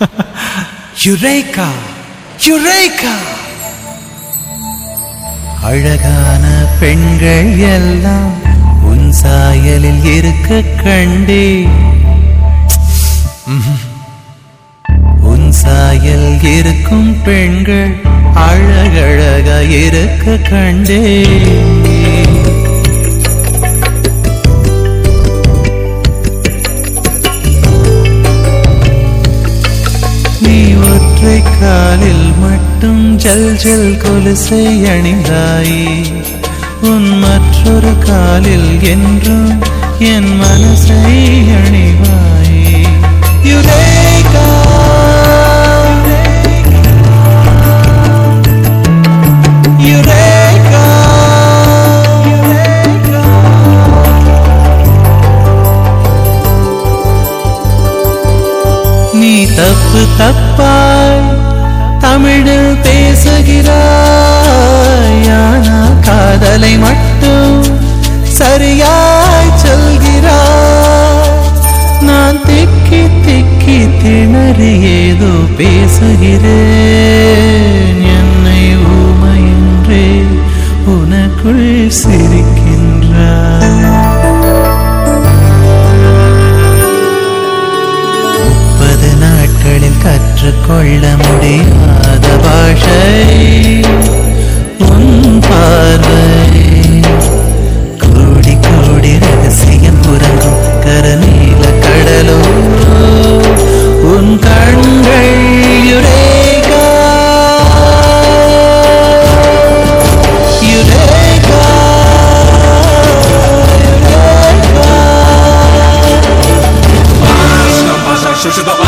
Eureka eureka. அழகான பெண்கள் எல்லாம் உன் சாயலில் இருக்க கண்டே. உன் சாயல் இருக்கும் பெண்கள் அழகழக இருக்க கண்டே. காலில் மட்டும் ஜல் ஜல் கொலுசை அணிந்தாயே. உன் மற்றொரு காலில் என்றும் என் மனசை அணிவாயே. யுரேகா. யுரேகா. யுரேகா. திணறி ஏதோ பேசுகிறேன். என்னை ஊமையின்றே உனக்குள் சிரிக்கின்றார் முப்பது நாட்களில் கற்றுக்கொள்ள முடியாத பாஷை உன் பார்வை 是的